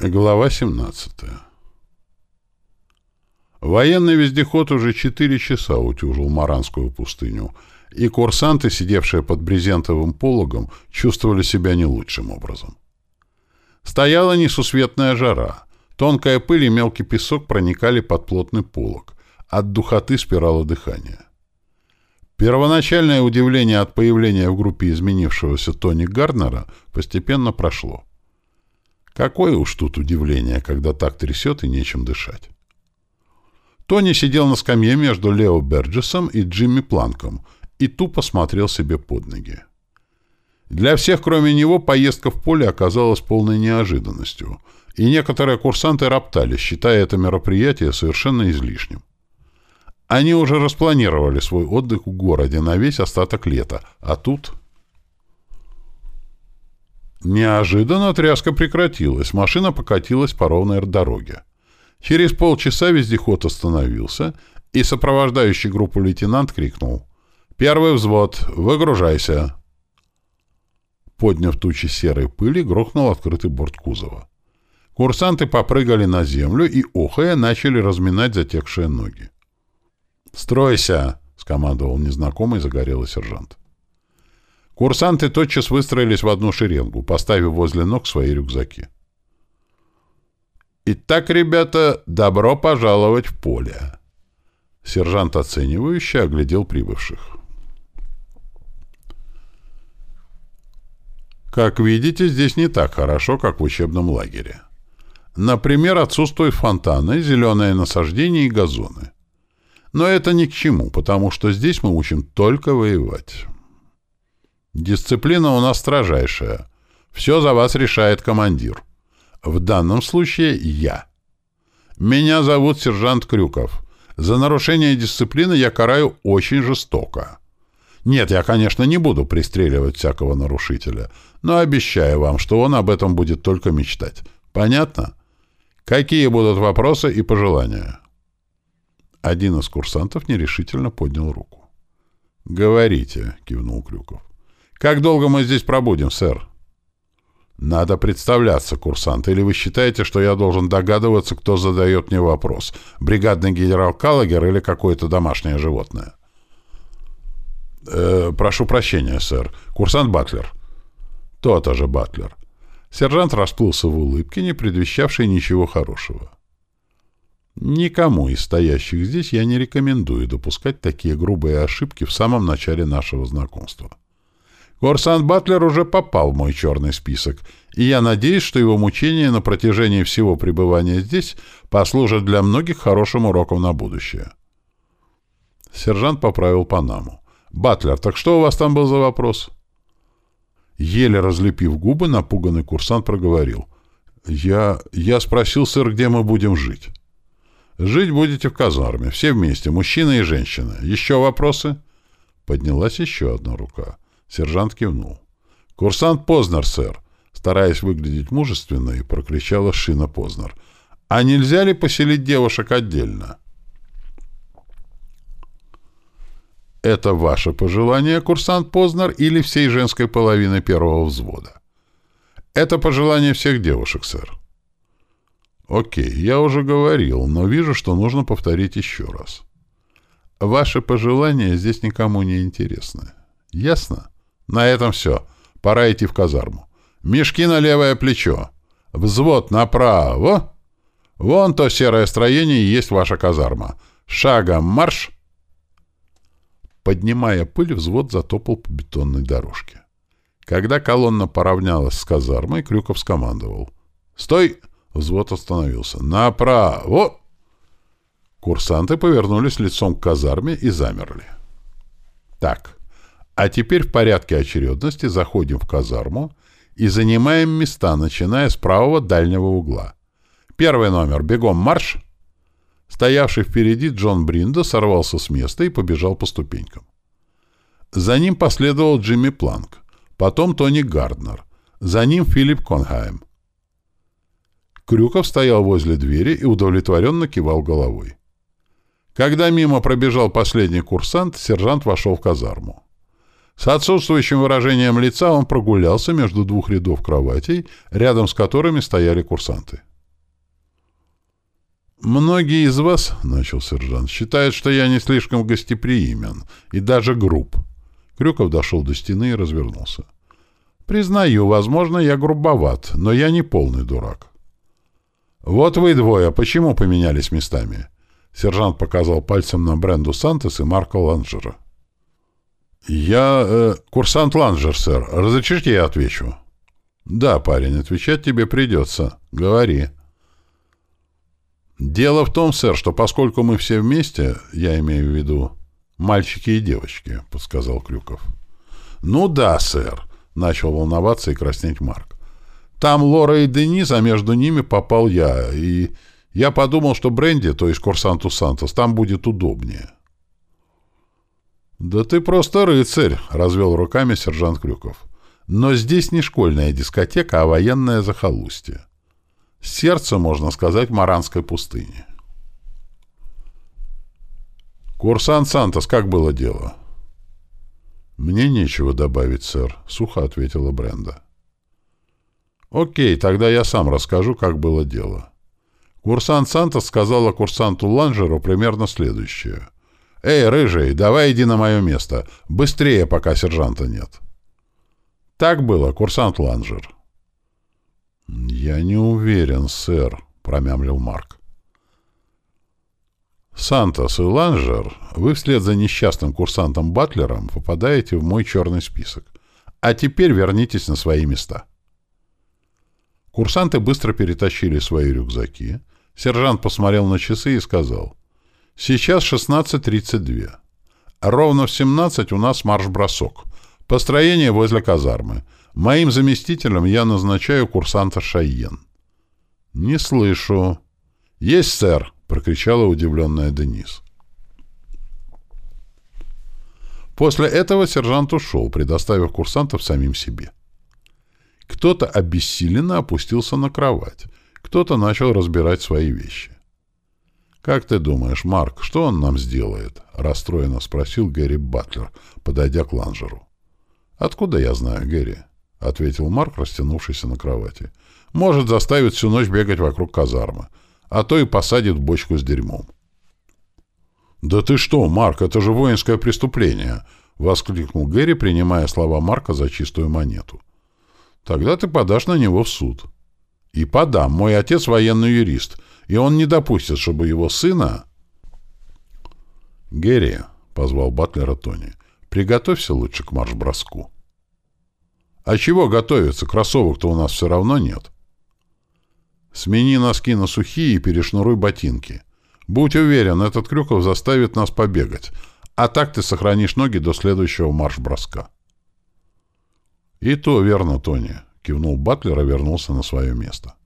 Глава 17 Военный вездеход уже четыре часа утюжил Маранскую пустыню, и курсанты, сидевшие под брезентовым пологом, чувствовали себя не лучшим образом. Стояла несусветная жара. Тонкая пыль и мелкий песок проникали под плотный полог. От духоты спирало дыхание. Первоначальное удивление от появления в группе изменившегося Тони Гарднера постепенно прошло. Какое уж тут удивление, когда так трясет и нечем дышать. Тони сидел на скамье между Лео Берджесом и Джимми Планком и тупо смотрел себе под ноги. Для всех, кроме него, поездка в поле оказалась полной неожиданностью, и некоторые курсанты роптали, считая это мероприятие совершенно излишним. Они уже распланировали свой отдых в городе на весь остаток лета, а тут... Неожиданно тряска прекратилась, машина покатилась по ровной дороге. Через полчаса вездеход остановился, и сопровождающий группу лейтенант крикнул «Первый взвод! Выгружайся!» Подняв тучи серой пыли, грохнул открытый борт кузова. Курсанты попрыгали на землю и, охая, начали разминать затекшие ноги. «Стройся!» — скомандовал незнакомый загорелый сержант. Курсанты тотчас выстроились в одну шеренгу, поставив возле ног свои рюкзаки. «Итак, ребята, добро пожаловать в поле!» Сержант оценивающе оглядел прибывших. Как видите, здесь не так хорошо, как в учебном лагере. Например, отсутствуют фонтаны, зеленые насаждения и газоны. Но это ни к чему, потому что здесь мы учим только воевать. Дисциплина у нас строжайшая. Все за вас решает командир. В данном случае я. Меня зовут сержант Крюков. За нарушение дисциплины я караю очень жестоко. Нет, я, конечно, не буду пристреливать всякого нарушителя, но обещаю вам, что он об этом будет только мечтать. Понятно? Какие будут вопросы и пожелания? Один из курсантов нерешительно поднял руку. «Говорите», — кивнул Крюков. «Как долго мы здесь пробудем, сэр?» «Надо представляться, курсант, или вы считаете, что я должен догадываться, кто задает мне вопрос? Бригадный генерал Каллагер или какое-то домашнее животное?» э, «Прошу прощения, сэр. Курсант Батлер». «То-то же Батлер». Сержант расплылся в улыбке, не предвещавшей ничего хорошего. Никому из стоящих здесь я не рекомендую допускать такие грубые ошибки в самом начале нашего знакомства. Корсан Батлер уже попал в мой черный список, и я надеюсь, что его мучения на протяжении всего пребывания здесь послужат для многих хорошим уроком на будущее. Сержант поправил Панаму. «Батлер, так что у вас там был за вопрос?» Еле разлепив губы, напуганный курсант проговорил. «Я... я спросил, сэр, где мы будем жить?» «Жить будете в казарме, все вместе, мужчина и женщина. Еще вопросы?» Поднялась еще одна рука. Сержант кивнул. «Курсант Познер, сэр!» Стараясь выглядеть мужественно, и прокричала Шина Познер. «А нельзя ли поселить девушек отдельно?» «Это ваше пожелание, курсант Познер, или всей женской половины первого взвода?» «Это пожелание всех девушек, сэр». «Окей, я уже говорил, но вижу, что нужно повторить еще раз. Ваши пожелания здесь никому не интересны. Ясно?» На этом все. Пора идти в казарму. Мешки на левое плечо. Взвод направо. Вон то серое строение и есть ваша казарма. Шагом марш. Поднимая пыль, взвод затопал по бетонной дорожке. Когда колонна поравнялась с казармой, Крюков скомандовал. «Стой!» — взвод остановился. «Направо!» Курсанты повернулись лицом к казарме и замерли. «Так, а теперь в порядке очередности заходим в казарму и занимаем места, начиная с правого дальнего угла. Первый номер. Бегом марш! Стоявший впереди Джон Бриндо сорвался с места и побежал по ступенькам. За ним последовал Джимми Планк, потом Тони Гарднер, за ним Филипп Конхайм. Крюков стоял возле двери и удовлетворенно кивал головой. Когда мимо пробежал последний курсант, сержант вошел в казарму. С отсутствующим выражением лица он прогулялся между двух рядов кроватей, рядом с которыми стояли курсанты. «Многие из вас, — начал сержант, — считают, что я не слишком гостеприимен и даже груб». Крюков дошел до стены и развернулся. «Признаю, возможно, я грубоват, но я не полный дурак. Вот вы двое, почему поменялись местами?» Сержант показал пальцем на Бренду Сантос и Марка Ланжера. «Я... Э, курсант Ланжер, сэр. Разрешите я отвечу?» «Да, парень, отвечать тебе придется. Говори». «Дело в том, сэр, что поскольку мы все вместе, я имею в виду мальчики и девочки», — подсказал Крюков. «Ну да, сэр», — начал волноваться и краснеть Марк. «Там Лора и Денис, а между ними попал я, и я подумал, что Бренди, то есть курсанту Сантос, там будет удобнее». «Да ты просто рыцарь», — развел руками сержант Крюков. «Но здесь не школьная дискотека, а военное захолустье. Сердце, можно сказать, Маранской пустыни». «Курсант Сантос, как было дело?» «Мне нечего добавить, сэр», — сухо ответила Бренда. «Окей, тогда я сам расскажу, как было дело». Курсант Сантос сказала курсанту Ланжеру примерно следующее — «Эй, рыжий, давай иди на мое место. Быстрее, пока сержанта нет». Так было, курсант Ланжер. «Я не уверен, сэр», — промямлил Марк. «Сантос и Ланжер, вы вслед за несчастным курсантом Батлером попадаете в мой черный список. А теперь вернитесь на свои места». Курсанты быстро перетащили свои рюкзаки. Сержант посмотрел на часы и сказал, Сейчас 16.32. Ровно в 17 у нас марш-бросок. Построение возле казармы. Моим заместителем я назначаю курсанта Шайен. «Не слышу». «Есть, сэр!» — прокричала удивленная Денис. После этого сержант ушел, предоставив курсантов самим себе. Кто-то обессиленно опустился на кровать, кто-то начал разбирать свои вещи. «Как ты думаешь, Марк, что он нам сделает?» — расстроенно спросил Гэри Батлер, подойдя к ланжеру. «Откуда я знаю, Гэри?» — ответил Марк, растянувшийся на кровати. «Может заставить всю ночь бегать вокруг казармы, а то и посадит в бочку с дерьмом». «Да ты что, Марк, это же воинское преступление!» — воскликнул Гэри, принимая слова Марка за чистую монету. «Тогда ты подашь на него в суд». «И подам. Мой отец военный юрист и он не допустит, чтобы его сына... «Герри», — позвал Батлера Тони, — «приготовься лучше к марш-броску». «А чего готовиться? Кроссовок-то у нас все равно нет». «Смени носки на сухие и перешнуруй ботинки. Будь уверен, этот Крюков заставит нас побегать, а так ты сохранишь ноги до следующего марш-броска». «И то верно, Тони», — кивнул Батлер и вернулся на свое место.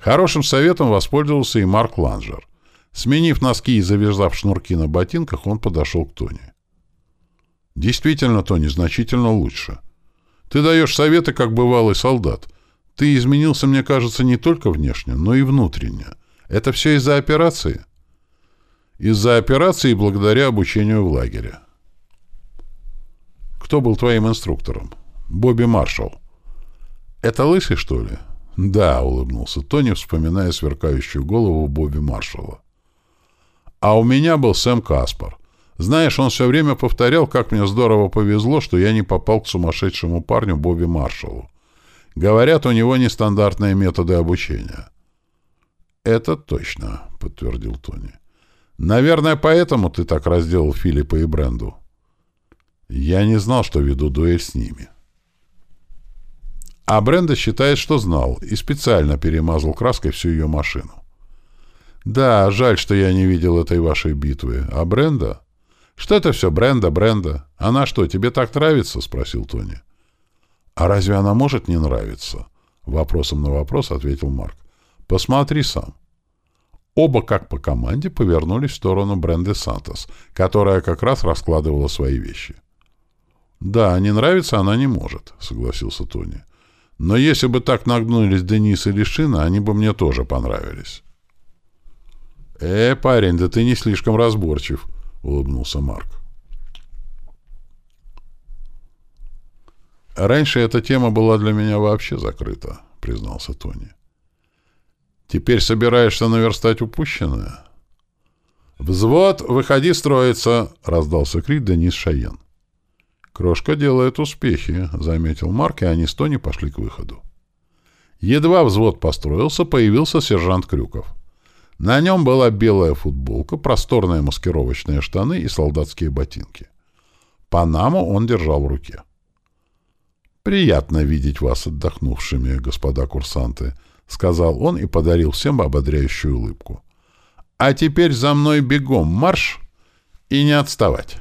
Хорошим советом воспользовался и Марк Ланжер. Сменив носки и завязав шнурки на ботинках, он подошел к Тони. «Действительно, Тони, значительно лучше. Ты даешь советы, как бывалый солдат. Ты изменился, мне кажется, не только внешне, но и внутренне. Это все из-за операции?» «Из-за операции и благодаря обучению в лагере». «Кто был твоим инструктором?» «Бобби Маршалл». «Это лысый, что ли?» «Да», — улыбнулся Тони, вспоминая сверкающую голову Бобби Маршалла. «А у меня был Сэм Каспар. Знаешь, он все время повторял, как мне здорово повезло, что я не попал к сумасшедшему парню Бобби Маршаллу. Говорят, у него нестандартные методы обучения». «Это точно», — подтвердил Тони. «Наверное, поэтому ты так разделал Филиппа и Бренду». «Я не знал, что веду дуэль с ними». А Бренда считает, что знал, и специально перемазал краской всю ее машину. «Да, жаль, что я не видел этой вашей битвы. А Бренда?» «Что это все Бренда, Бренда? Она что, тебе так нравится?» — спросил Тони. «А разве она может не нравиться?» — вопросом на вопрос ответил Марк. «Посмотри сам». Оба, как по команде, повернулись в сторону Бренды Сантос, которая как раз раскладывала свои вещи. «Да, не нравится она не может», — согласился Тони. Но если бы так нагнулись Денис или Шина, они бы мне тоже понравились. «Э, парень, да ты не слишком разборчив», — улыбнулся Марк. Раньше эта тема была для меня вообще закрыта, признался Тони. Теперь собираешься наверстать упущенное? «Взвод, выходи строиться!» — раздался крик Денис Шаен. «Крошка делает успехи», — заметил Марк, и они с Тони пошли к выходу. Едва взвод построился, появился сержант Крюков. На нем была белая футболка, просторные маскировочные штаны и солдатские ботинки. Панаму он держал в руке. «Приятно видеть вас отдохнувшими, господа курсанты», — сказал он и подарил всем ободряющую улыбку. «А теперь за мной бегом марш и не отставать».